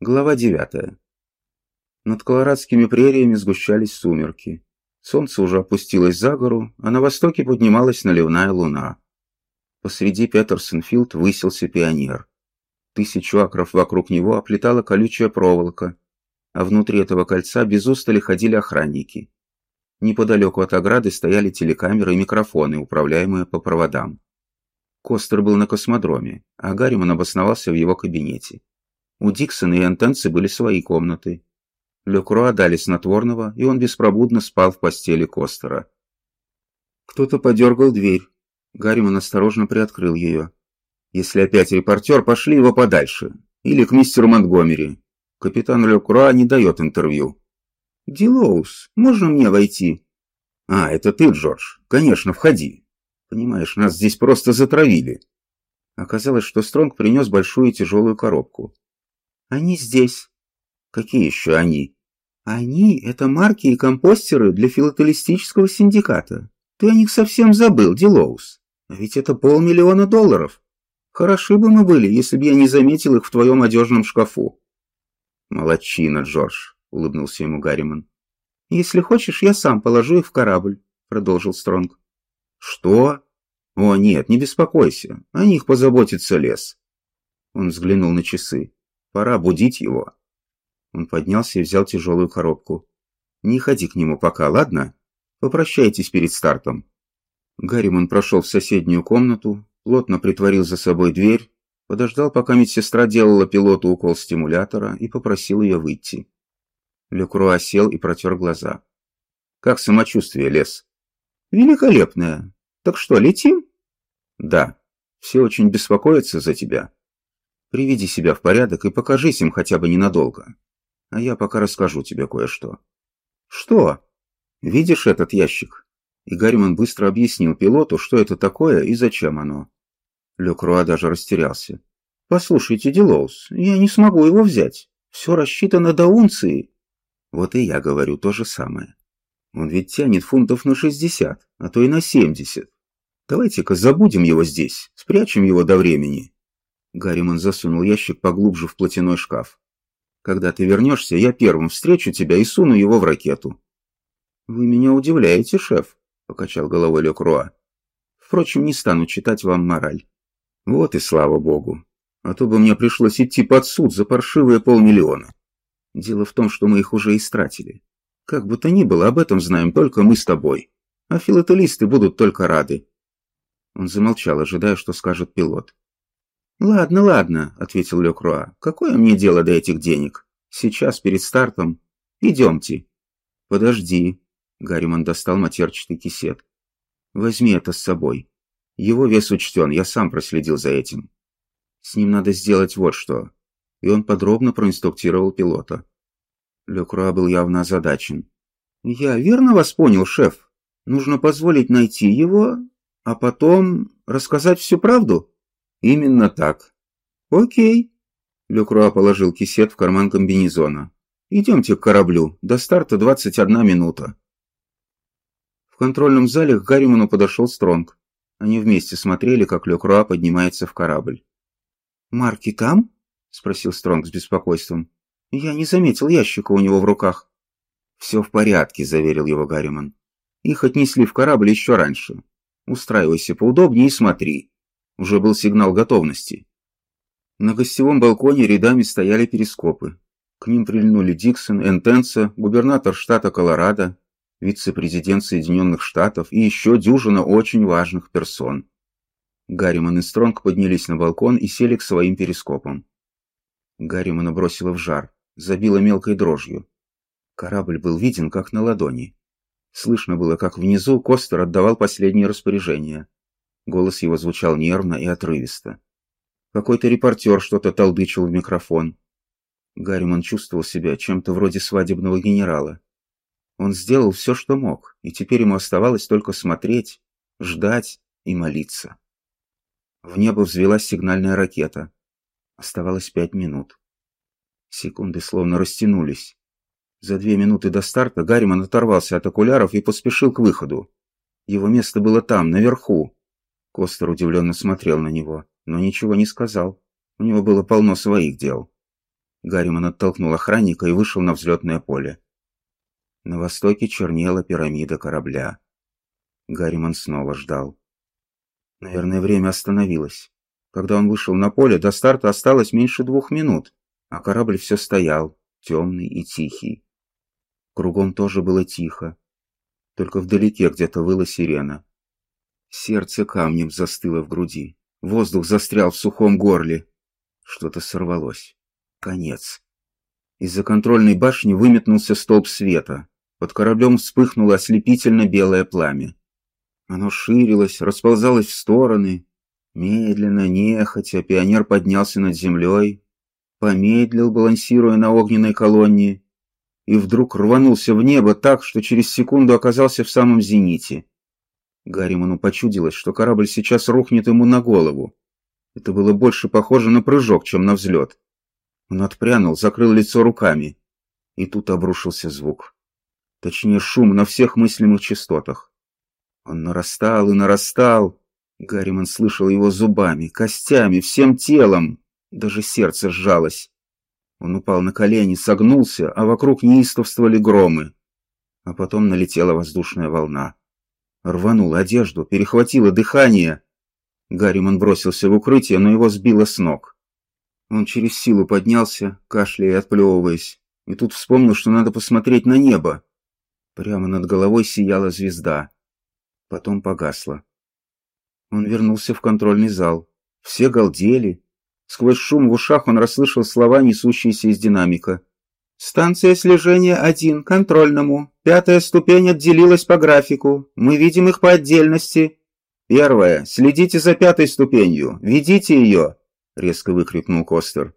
Глава девятая. Над колорадскими прериями сгущались сумерки. Солнце уже опустилось за гору, а на востоке поднималась наливная луна. Посреди Петерсонфилд высился пионер. Тысячу акров вокруг него оплетала колючая проволока, а внутри этого кольца без устали ходили охранники. Неподалеку от ограды стояли телекамеры и микрофоны, управляемые по проводам. Костер был на космодроме, а Гарриман обосновался в его кабинете. У Диксона и Антенцы были свои комнаты. Лекруа дали снотворного, и он беспробудно спал в постели Костера. Кто-то подергал дверь. Гарриман осторожно приоткрыл ее. «Если опять репортер, пошли его подальше. Или к мистеру Монтгомери. Капитан Лекруа не дает интервью». «Дилоус, можно мне войти?» «А, это ты, Джордж? Конечно, входи. Понимаешь, нас здесь просто затравили». Оказалось, что Стронг принес большую тяжелую коробку. Они здесь. Какие еще они? Они — это марки и компостеры для филателистического синдиката. Ты о них совсем забыл, Дилоус. А ведь это полмиллиона долларов. Хороши бы мы были, если бы я не заметил их в твоем одежном шкафу. Молодчина, Джордж, — улыбнулся ему Гарриман. Если хочешь, я сам положу их в корабль, — продолжил Стронг. Что? О, нет, не беспокойся. О них позаботится лес. Он взглянул на часы. Пора будить его. Он поднялся и взял тяжелую коробку. Не ходи к нему пока, ладно? Попрощайтесь перед стартом. Гарриман прошел в соседнюю комнату, плотно притворил за собой дверь, подождал, пока медсестра делала пилоту укол стимулятора и попросил ее выйти. Лекруа сел и протер глаза. «Как самочувствие, Лес?» «Великолепное. Так что, летим?» «Да. Все очень беспокоятся за тебя. Приведи себя в порядок и покажись им хотя бы ненадолго. А я пока расскажу тебе кое-что. Что? Видишь этот ящик? И Гарриман быстро объяснил пилоту, что это такое и зачем оно. Лекруа даже растерялся. «Послушайте, Дилоус, я не смогу его взять. Все рассчитано до унции». Вот и я говорю то же самое. Он ведь тянет фунтов на шестьдесят, а то и на семьдесят. Давайте-ка забудем его здесь, спрячем его до времени. Гарриман засунул ящик поглубже в платяной шкаф. «Когда ты вернешься, я первым встречу тебя и суну его в ракету». «Вы меня удивляете, шеф», — покачал головой Лекруа. «Впрочем, не стану читать вам мораль». «Вот и слава богу. А то бы мне пришлось идти под суд за паршивые полмиллиона. Дело в том, что мы их уже истратили. Как бы то ни было, об этом знаем только мы с тобой. А филателисты будут только рады». Он замолчал, ожидая, что скажет пилот. «Ладно, ладно», — ответил Лекруа. «Какое мне дело до этих денег? Сейчас, перед стартом. Идемте». «Подожди», — Гарриман достал матерчатый кисет. «Возьми это с собой. Его вес учтен, я сам проследил за этим. С ним надо сделать вот что». И он подробно проинструктировал пилота. Лекруа был явно озадачен. «Я верно вас понял, шеф? Нужно позволить найти его, а потом рассказать всю правду?» «Именно так». «Окей». Люкруа положил кисет в карман комбинезона. «Идемте к кораблю. До старта 21 минута». В контрольном зале к Гарриману подошел Стронг. Они вместе смотрели, как Люкруа поднимается в корабль. «Марки там?» — спросил Стронг с беспокойством. «Я не заметил ящика у него в руках». «Все в порядке», — заверил его Гарриман. «Их отнесли в корабль еще раньше. Устраивайся поудобнее и смотри. Уже был сигнал готовности. На гостевом балконе рядами стояли перископы. К ним прильнули Диксон, Энтенса, губернатор штата Колорадо, вице-президент Соединенных Штатов и еще дюжина очень важных персон. Гарриман и Стронг поднялись на балкон и сели к своим перископам. Гарримана бросило в жар, забило мелкой дрожью. Корабль был виден как на ладони. Слышно было, как внизу Костер отдавал последние распоряжения. Голос его звучал нервно и отрывисто. Какой-то репортер что-то толдычил в микрофон. Гарриман чувствовал себя чем-то вроде свадебного генерала. Он сделал все, что мог, и теперь ему оставалось только смотреть, ждать и молиться. В небо взвелась сигнальная ракета. Оставалось пять минут. Секунды словно растянулись. За две минуты до старта Гарриман оторвался от окуляров и поспешил к выходу. Его место было там, наверху, Костер удивленно смотрел на него, но ничего не сказал. У него было полно своих дел. Гарриман оттолкнул охранника и вышел на взлетное поле. На востоке чернела пирамида корабля. Гарриман снова ждал. Наверное, время остановилось. Когда он вышел на поле, до старта осталось меньше двух минут, а корабль все стоял, темный и тихий. Кругом тоже было тихо. Только вдалеке где-то выла сирена. Сердце камнем застыло в груди. Воздух застрял в сухом горле. Что-то сорвалось. Конец. Из-за контрольной башни выметнулся столб света. Под кораблем вспыхнуло ослепительно белое пламя. Оно ширилось, расползалось в стороны. Медленно, нехотя, пионер поднялся над землей, помедлил, балансируя на огненной колонне, и вдруг рванулся в небо так, что через секунду оказался в самом зените. Гарриману почудилось, что корабль сейчас рухнет ему на голову. Это было больше похоже на прыжок, чем на взлет. Он отпрянул, закрыл лицо руками. И тут обрушился звук. Точнее, шум на всех мыслимых частотах. Он нарастал и нарастал. Гарриман слышал его зубами, костями, всем телом. Даже сердце сжалось. Он упал на колени, согнулся, а вокруг неистовствовали громы. А потом налетела воздушная волна. Рванула одежду, перехватила дыхание. Гарриман бросился в укрытие, но его сбило с ног. Он через силу поднялся, кашляя и отплевываясь, и тут вспомнил, что надо посмотреть на небо. Прямо над головой сияла звезда потом погасла. Он вернулся в контрольный зал. Все галдели. Сквозь шум в ушах он расслышал слова, несущиеся из динамика. «Станция слежения 1, контрольному. Пятая ступень отделилась по графику. Мы видим их по отдельности. Первая. Следите за пятой ступенью. Ведите ее!» Резко выкрикнул Костер.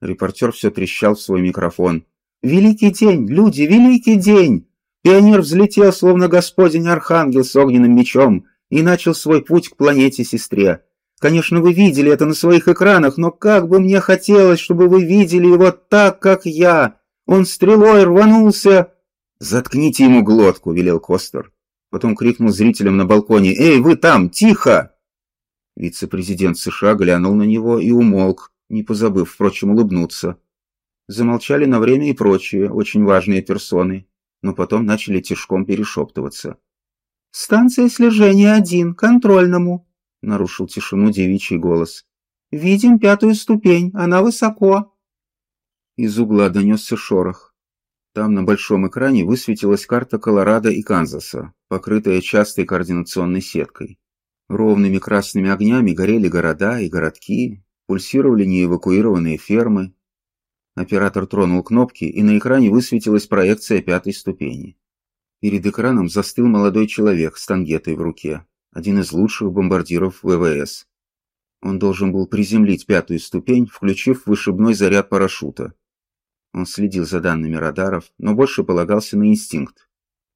Репортер все трещал в свой микрофон. «Великий день, люди, великий день! Пионер взлетел, словно господень архангел с огненным мечом, и начал свой путь к планете-сестре. Конечно, вы видели это на своих экранах, но как бы мне хотелось, чтобы вы видели его так, как я. Он стрелой рванулся. «Заткните ему глотку», — велел Костер. Потом крикнул зрителям на балконе. «Эй, вы там, тихо!» Вице-президент США глянул на него и умолк, не позабыв, впрочем, улыбнуться. Замолчали на время и прочие, очень важные персоны но потом начали тишком перешептываться. «Станция слежения один, контрольному», — нарушил тишину девичий голос. «Видим пятую ступень, она высоко». Из угла донесся шорох. Там на большом экране высветилась карта Колорадо и Канзаса, покрытая частой координационной сеткой. Ровными красными огнями горели города и городки, пульсировали неэвакуированные фермы, Оператор тронул кнопки, и на экране высветилась проекция пятой ступени. Перед экраном застыл молодой человек с тангетой в руке, один из лучших бомбардиров ВВС. Он должен был приземлить пятую ступень, включив вышибной заряд парашюта. Он следил за данными радаров, но больше полагался на инстинкт,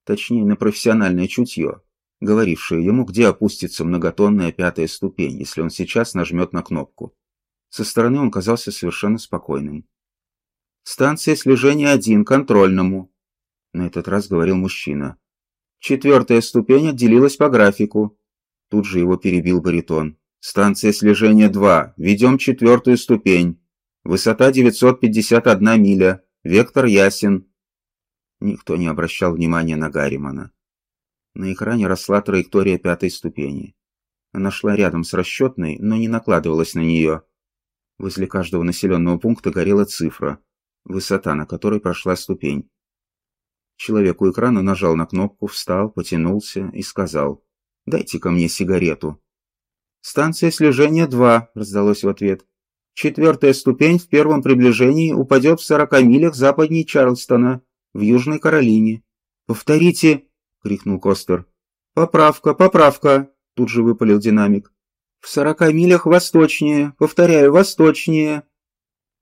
точнее на профессиональное чутье, говорившее ему, где опустится многотонная пятая ступень, если он сейчас нажмет на кнопку. Со стороны он казался совершенно спокойным. Станция слежения один, контрольному. На этот раз говорил мужчина. Четвертая ступень отделилась по графику. Тут же его перебил баритон. Станция слежения 2. Ведем четвертую ступень. Высота 951 миля. Вектор ясен. Никто не обращал внимания на Гарримана. На экране росла траектория пятой ступени. Она шла рядом с расчетной, но не накладывалась на нее. Возле каждого населенного пункта горела цифра высота на которой прошла ступень. Человек у экрана нажал на кнопку, встал, потянулся и сказал «Дайте-ка мне сигарету». «Станция слежения 2», — раздалось в ответ. «Четвертая ступень в первом приближении упадет в сорока милях западнее Чарльстона, в Южной Каролине». «Повторите!» — крикнул Костер. «Поправка, поправка!» — тут же выпалил динамик. «В сорока милях восточнее, повторяю, восточнее!»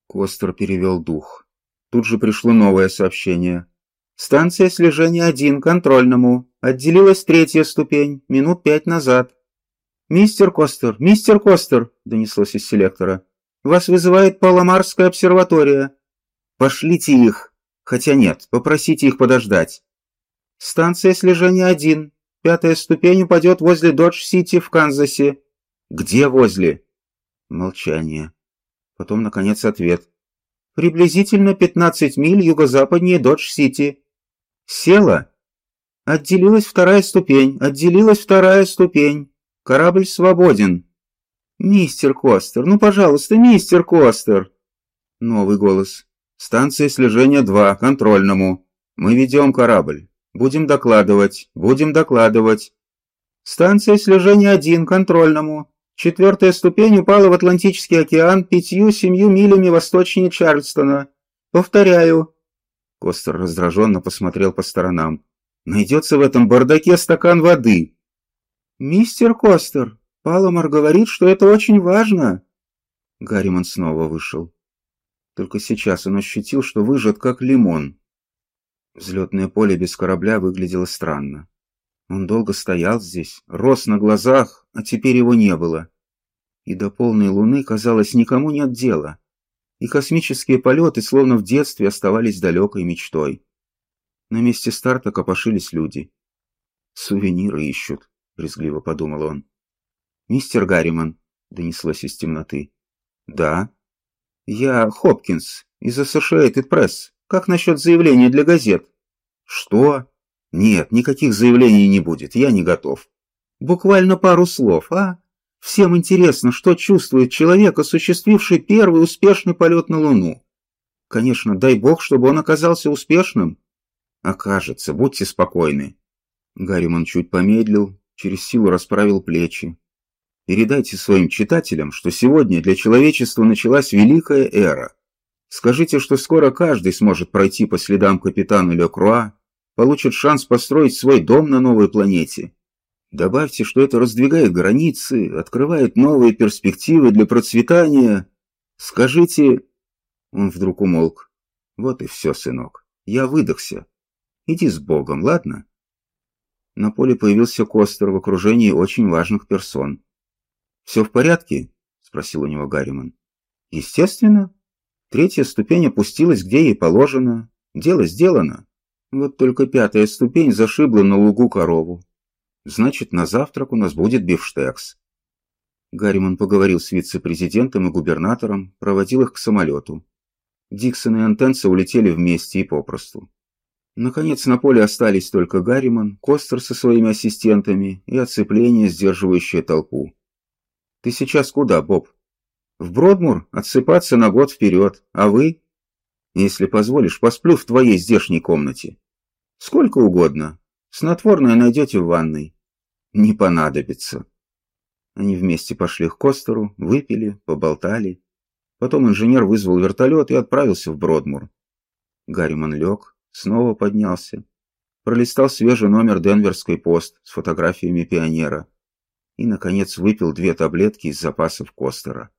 Костер перевел дух. Тут же пришло новое сообщение. «Станция слежения 1, контрольному. Отделилась третья ступень, минут пять назад». «Мистер Костер, мистер Костер!» — донеслось из селектора. «Вас вызывает Паламарская обсерватория». «Пошлите их!» «Хотя нет, попросите их подождать». «Станция слежения 1. Пятая ступень упадет возле Додж-Сити в Канзасе». «Где возле?» Молчание. Потом, наконец, ответ. Приблизительно 15 миль юго-западнее Додж-Сити. Села. Отделилась вторая ступень, отделилась вторая ступень. Корабль свободен. Мистер Костер, ну, пожалуйста, мистер Костер. Новый голос. Станция слежения 2, контрольному. Мы ведем корабль. Будем докладывать, будем докладывать. Станция слежения 1, контрольному. Четвертая ступень упала в Атлантический океан пятью-семью милями восточнее Чарльстона. Повторяю. Костер раздраженно посмотрел по сторонам. Найдется в этом бардаке стакан воды. Мистер Костер, Паломар говорит, что это очень важно. Гарриман снова вышел. Только сейчас он ощутил, что выжат как лимон. Взлетное поле без корабля выглядело странно. Он долго стоял здесь, рос на глазах, а теперь его не было. И до полной луны, казалось, никому нет дела. И космические полеты, словно в детстве, оставались далекой мечтой. На месте старта копошились люди. «Сувениры ищут», — брезгливо подумал он. «Мистер Гарриман», — донеслось из темноты. «Да». «Я Хопкинс из Associated Press. Как насчет заявления для газет?» «Что?» Нет, никаких заявлений не будет, я не готов. Буквально пару слов, а? Всем интересно, что чувствует человек, осуществивший первый успешный полет на Луну. Конечно, дай бог, чтобы он оказался успешным. Окажется, будьте спокойны. Гарриман чуть помедлил, через силу расправил плечи. Передайте своим читателям, что сегодня для человечества началась великая эра. Скажите, что скоро каждый сможет пройти по следам капитана Лекруа, получит шанс построить свой дом на новой планете. Добавьте, что это раздвигает границы, открывает новые перспективы для процветания. Скажите... Он вдруг умолк. Вот и все, сынок. Я выдохся. Иди с Богом, ладно? На поле появился Костер в окружении очень важных персон. «Все в порядке?» — спросил у него Гарриман. «Естественно. Третья ступень опустилась, где ей положено. Дело сделано. Вот только пятая ступень зашибла на лугу корову. Значит, на завтрак у нас будет бифштекс. Гарриман поговорил с вице-президентом и губернатором, проводил их к самолету. Диксон и Антенса улетели вместе и попросту. Наконец на поле остались только Гарриман, Костер со своими ассистентами и оцепление, сдерживающее толпу. «Ты сейчас куда, Боб?» «В Бродмур отсыпаться на год вперед, а вы?» Если позволишь, посплю в твоей здешней комнате. Сколько угодно. Снотворное найдете в ванной. Не понадобится. Они вместе пошли к Костеру, выпили, поболтали. Потом инженер вызвал вертолет и отправился в Бродмур. Гарриман лег, снова поднялся. Пролистал свежий номер Денверской пост с фотографиями пионера. И, наконец, выпил две таблетки из запасов Костера.